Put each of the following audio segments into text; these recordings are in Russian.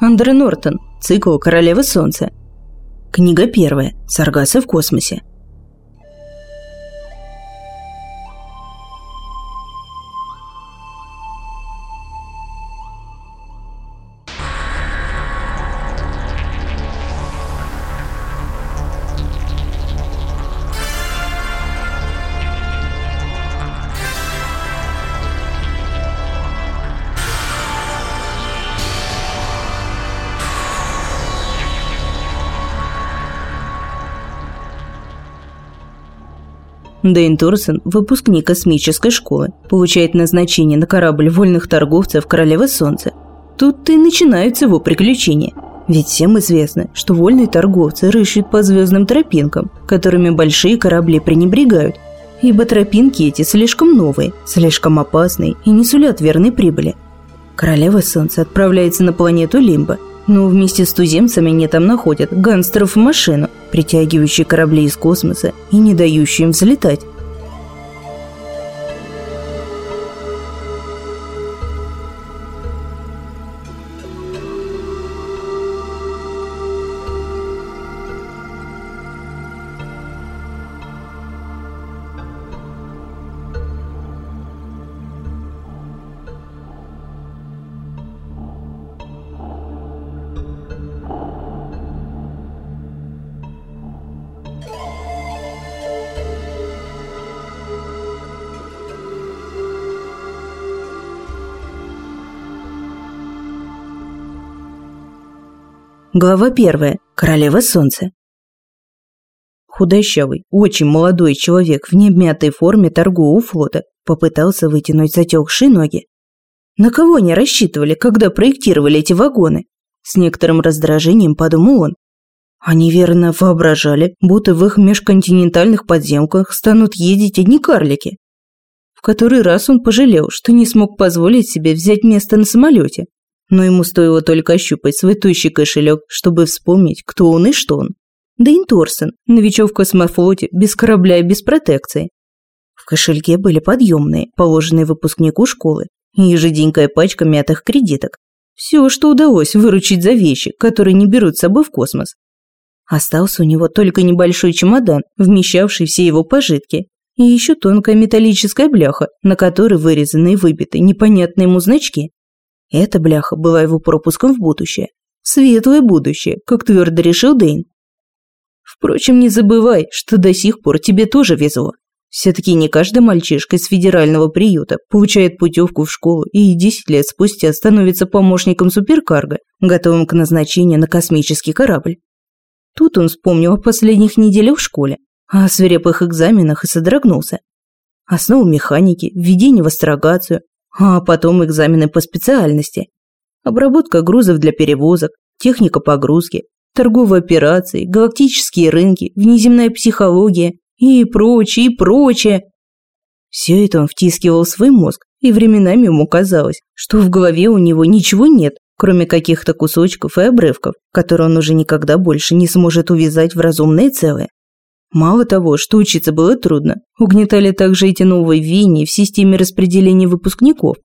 Андре Нортон. Цикл «Королева Солнца». Книга первая. Саргасы в космосе. Дэйн Торсон, выпускник космической школы, получает назначение на корабль вольных торговцев Королевы Солнца. Тут-то и начинаются его приключения. Ведь всем известно, что вольные торговцы рыщут по звездным тропинкам, которыми большие корабли пренебрегают, ибо тропинки эти слишком новые, слишком опасные и не сулят верной прибыли. Королева Солнца отправляется на планету Лимба, но вместе с туземцами не там находят гангстеров в машину, притягивающие корабли из космоса и не дающие им взлетать. Глава первая. Королева Солнца. Худощавый, очень молодой человек в необмятой форме торгового флота попытался вытянуть затекшие ноги. На кого они рассчитывали, когда проектировали эти вагоны? С некоторым раздражением подумал он. Они верно воображали, будто в их межконтинентальных подземках станут ездить одни карлики. В который раз он пожалел, что не смог позволить себе взять место на самолете, но ему стоило только ощупать свой тощий кошелек, чтобы вспомнить, кто он и что он. Дэйн Торсон, новичок в космофлоте, без корабля и без протекции. В кошельке были подъемные, положенные выпускнику школы, и ежеденькая пачка мятых кредиток. Все, что удалось выручить за вещи, которые не берут с собой в космос. Остался у него только небольшой чемодан, вмещавший все его пожитки, и еще тонкая металлическая бляха, на которой вырезаны и выбиты непонятные ему значки. Эта бляха была его пропуском в будущее. Светлое будущее, как твердо решил Дэйн. Впрочем, не забывай, что до сих пор тебе тоже везло. Все-таки не каждый мальчишка из федерального приюта получает путевку в школу и 10 лет спустя становится помощником суперкарго, готовым к назначению на космический корабль. Тут он вспомнил о последних неделях в школе, о свирепых экзаменах и содрогнулся. Основу механики, введение в астрогацию, а потом экзамены по специальности. Обработка грузов для перевозок, техника погрузки, торговые операции, галактические рынки, внеземная психология и прочее, и прочее. Все это он втискивал в свой мозг, и временами ему казалось, что в голове у него ничего нет, кроме каких-то кусочков и обрывков, которые он уже никогда больше не сможет увязать в разумное целое. Мало того, что учиться было трудно, угнетали также эти новые веяния в системе распределения выпускников.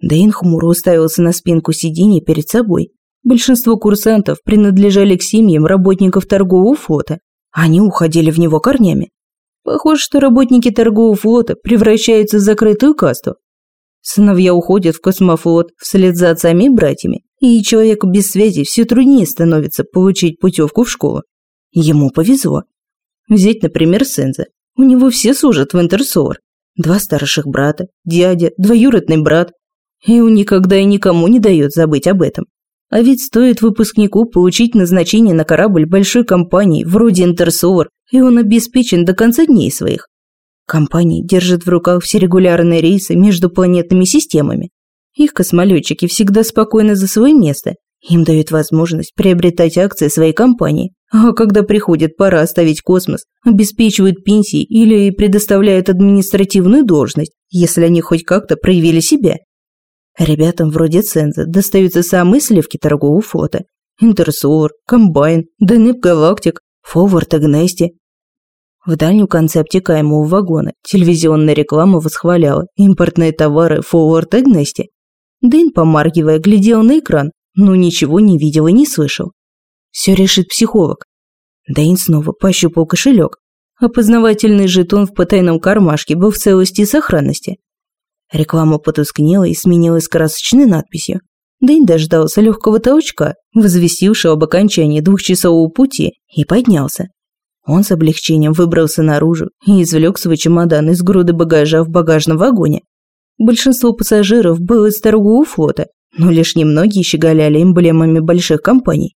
Дэйн хмуро уставился на спинку сиденья перед собой. Большинство курсантов принадлежали к семьям работников торгового флота. Они уходили в него корнями. Похоже, что работники торгового флота превращаются в закрытую касту. Сыновья уходят в космофлот вслед за отцами и братьями, и человеку без связи все труднее становится получить путевку в школу. Ему повезло. Взять, например, Сенза. У него все служат в Интерсор. Два старших брата, дядя, двоюродный брат. И он никогда и никому не дает забыть об этом. А ведь стоит выпускнику получить назначение на корабль большой компании, вроде Интерсовар, и он обеспечен до конца дней своих. Компания держит в руках все регулярные рейсы между планетными системами. Их космолетчики всегда спокойны за свое место. Им дают возможность приобретать акции своей компании. А когда приходит пора оставить космос, обеспечивают пенсии или предоставляют административную должность, если они хоть как-то проявили себя. Ребятам вроде Ценза достаются самые сливки торгового флота. Интерсор, Комбайн, Денеп Галактик, Форвард Агнести. В дальнем конце обтекаемого вагона телевизионная реклама восхваляла импортные товары Форвард Агнести. Дэн, помаргивая, глядел на экран, но ничего не видел и не слышал. Все решит психолог. Дэйн снова пощупал кошелек. Опознавательный жетон в потайном кармашке был в целости и сохранности. Реклама потускнела и сменилась красочной надписью. Дэйн дождался легкого толчка, возвестившего об окончании двухчасового пути, и поднялся. Он с облегчением выбрался наружу и извлек свой чемодан из груды багажа в багажном вагоне. Большинство пассажиров было из торгового флота, но лишь немногие щеголяли эмблемами больших компаний.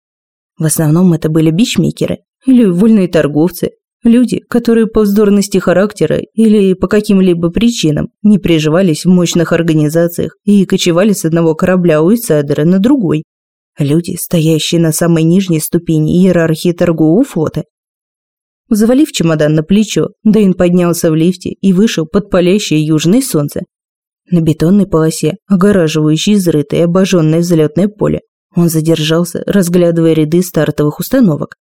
В основном это были бичмейкеры или вольные торговцы, Люди, которые по вздорности характера или по каким-либо причинам не приживались в мощных организациях и кочевали с одного корабля у Исайдера на другой. Люди, стоящие на самой нижней ступени иерархии торгового флота. Завалив чемодан на плечо, Дэйн поднялся в лифте и вышел под палящее южное солнце. На бетонной полосе, огораживающей изрытое обожженное взлетное поле, он задержался, разглядывая ряды стартовых установок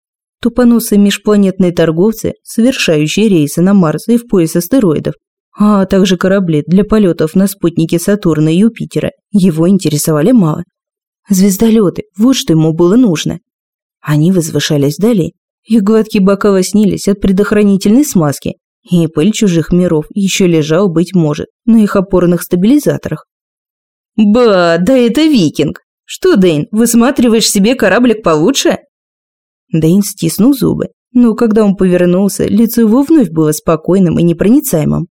тупоносые межпланетные торговцы, совершающие рейсы на Марс и в пояс астероидов, а также корабли для полетов на спутники Сатурна и Юпитера, его интересовали мало. Звездолеты, вот что ему было нужно. Они возвышались вдали, их гладкие бока лоснились от предохранительной смазки, и пыль чужих миров еще лежал, быть может, на их опорных стабилизаторах. «Ба, да это викинг! Что, Дэйн, высматриваешь себе кораблик получше?» Дэйн стиснул зубы, но когда он повернулся, лицо его вновь было спокойным и непроницаемым.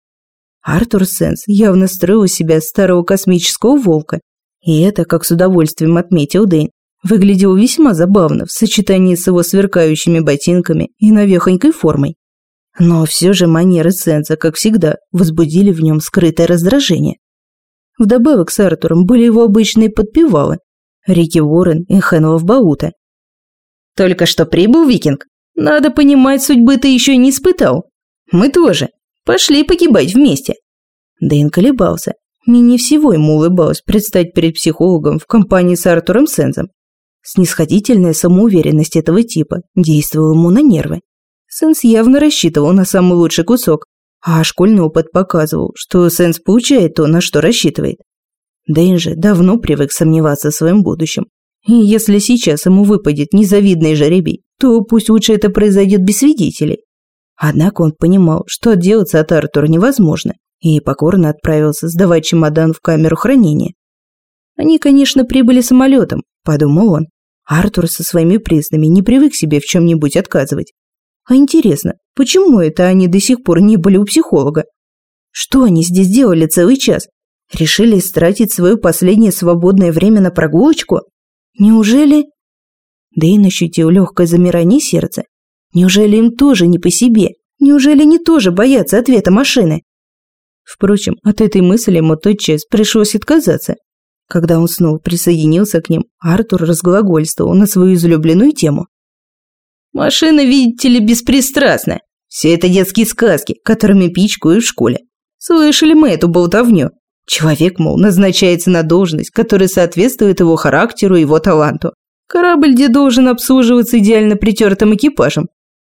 Артур Сенс явно строил себя старого космического волка, и это, как с удовольствием отметил Дэйн, выглядело весьма забавно в сочетании с его сверкающими ботинками и навехонькой формой. Но все же манеры Сенса, как всегда, возбудили в нем скрытое раздражение. Вдобавок с Артуром были его обычные подпевалы – Рики Уоррен и Хенлов Баута, только что прибыл викинг. Надо понимать, судьбы ты еще не испытал. Мы тоже. Пошли погибать вместе. Дэйн колебался. Менее всего ему улыбалось предстать перед психологом в компании с Артуром Сензом. Снисходительная самоуверенность этого типа действовала ему на нервы. Сенс явно рассчитывал на самый лучший кусок, а школьный опыт показывал, что Сенс получает то, на что рассчитывает. Дэйн же давно привык сомневаться в своем будущем и если сейчас ему выпадет незавидный жеребий, то пусть лучше это произойдет без свидетелей. Однако он понимал, что отделаться от Артура невозможно, и покорно отправился сдавать чемодан в камеру хранения. Они, конечно, прибыли самолетом, подумал он. Артур со своими признами не привык себе в чем-нибудь отказывать. А интересно, почему это они до сих пор не были у психолога? Что они здесь делали целый час? Решили истратить свое последнее свободное время на прогулочку? Неужели... Дэйн ощутил легкое замирание сердца. Неужели им тоже не по себе? Неужели они тоже боятся ответа машины? Впрочем, от этой мысли ему тотчас пришлось отказаться. Когда он снова присоединился к ним, Артур разглагольствовал на свою излюбленную тему. «Машина, видите ли, беспристрастна. Все это детские сказки, которыми пичкают в школе. Слышали мы эту болтовню. Человек, мол, назначается на должность, которая соответствует его характеру и его таланту. Корабль, где должен обслуживаться идеально притертым экипажем.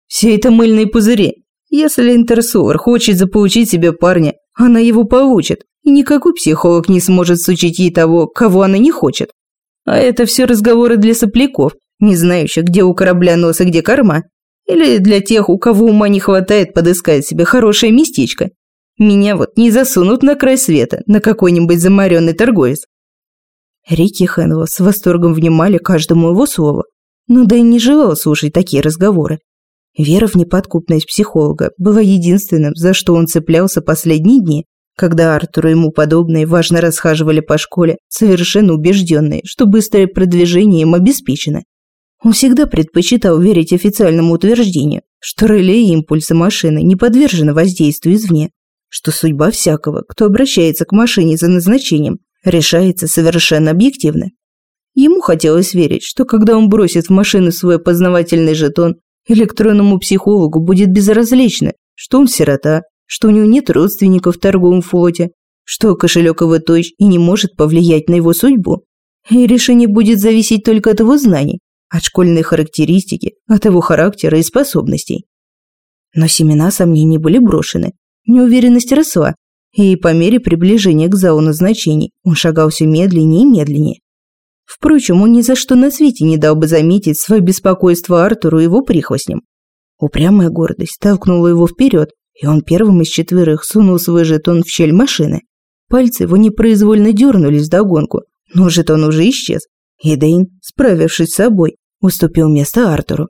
Все это мыльные пузыри. Если Интерсовер хочет заполучить себе парня, она его получит, и никакой психолог не сможет сучить ей того, кого она не хочет. А это все разговоры для сопляков, не знающих, где у корабля нос и где корма. Или для тех, у кого ума не хватает подыскать себе хорошее местечко меня вот не засунут на край света, на какой-нибудь замаренный торговец. Рики и с восторгом внимали каждому его слову, но да и не желал слушать такие разговоры. Вера в неподкупность психолога была единственным, за что он цеплялся последние дни, когда Артур и ему подобные важно расхаживали по школе, совершенно убежденные, что быстрое продвижение им обеспечено. Он всегда предпочитал верить официальному утверждению, что реле и импульсы машины не подвержены воздействию извне, что судьба всякого, кто обращается к машине за назначением, решается совершенно объективно. Ему хотелось верить, что когда он бросит в машину свой опознавательный жетон, электронному психологу будет безразлично, что он сирота, что у него нет родственников в торговом флоте, что кошелек его точь и не может повлиять на его судьбу. И решение будет зависеть только от его знаний, от школьной характеристики, от его характера и способностей. Но семена сомнений были брошены, неуверенность росла, и по мере приближения к залу назначений он шагал все медленнее и медленнее. Впрочем, он ни за что на свете не дал бы заметить свое беспокойство Артуру и его прихвостням. Упрямая гордость толкнула его вперед, и он первым из четверых сунул свой жетон в щель машины. Пальцы его непроизвольно дернулись вдогонку, но жетон уже исчез, и Дэйн, справившись с собой, уступил место Артуру.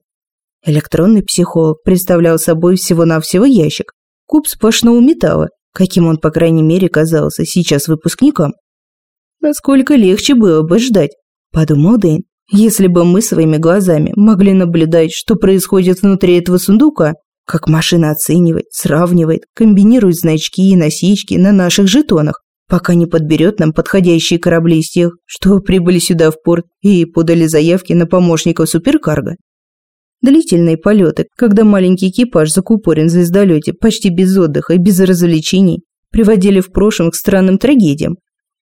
Электронный психолог представлял собой всего-навсего ящик, куб сплошного металла, каким он, по крайней мере, казался сейчас выпускникам. Насколько легче было бы ждать, подумал Дэйн, если бы мы своими глазами могли наблюдать, что происходит внутри этого сундука, как машина оценивает, сравнивает, комбинирует значки и носички на наших жетонах, пока не подберет нам подходящие корабли из тех, что прибыли сюда в порт и подали заявки на помощников суперкарго. Длительные полеты, когда маленький экипаж закупорен в звездолете почти без отдыха и без развлечений, приводили в прошлом к странным трагедиям.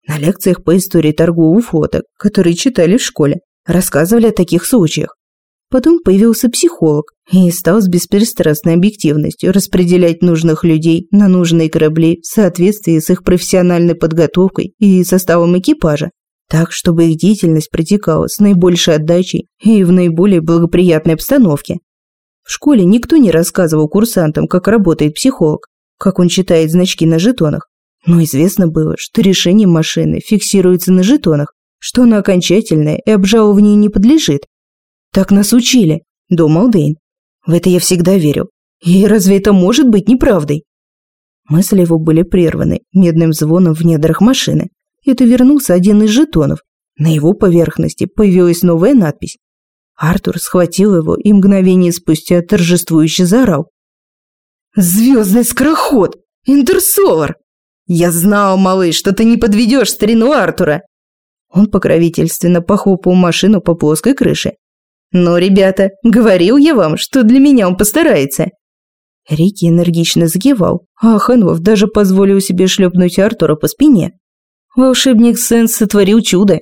На лекциях по истории торгового флота, которые читали в школе, рассказывали о таких случаях. Потом появился психолог и стал с беспристрастной объективностью распределять нужных людей на нужные корабли в соответствии с их профессиональной подготовкой и составом экипажа, так, чтобы их деятельность протекала с наибольшей отдачей и в наиболее благоприятной обстановке. В школе никто не рассказывал курсантам, как работает психолог, как он читает значки на жетонах, но известно было, что решение машины фиксируется на жетонах, что оно окончательное и обжалованию не подлежит, так нас учили, думал Дэйн. В это я всегда верил. И разве это может быть неправдой? Мысли его были прерваны медным звоном в недрах машины. Это вернулся один из жетонов. На его поверхности появилась новая надпись. Артур схватил его и мгновение спустя торжествующе заорал. «Звездный скороход! Интерсолар! Я знал, малыш, что ты не подведешь старину Артура!» Он покровительственно похлопал машину по плоской крыше. «Ну, ребята, говорил я вам, что для меня он постарается». Рики энергично закивал, а Хэнвов даже позволил себе шлепнуть Артура по спине. Волшебник Сенс сотворил чудо.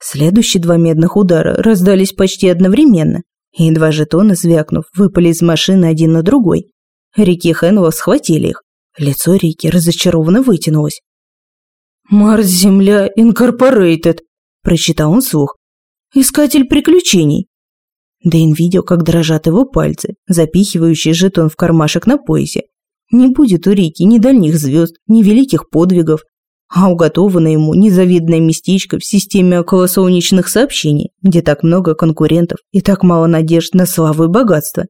Следующие два медных удара раздались почти одновременно, и два жетона, звякнув, выпали из машины один на другой. Рики Хэнвов схватили их. Лицо Рики разочарованно вытянулось. «Марс-Земля Инкорпорейтед», – прочитал он слух. «Искатель приключений». Дэйн видел, как дрожат его пальцы, запихивающие жетон в кармашек на поясе. Не будет у Рики ни дальних звезд, ни великих подвигов, а уготовано ему незавидное местечко в системе околосолнечных сообщений, где так много конкурентов и так мало надежд на славу и богатство.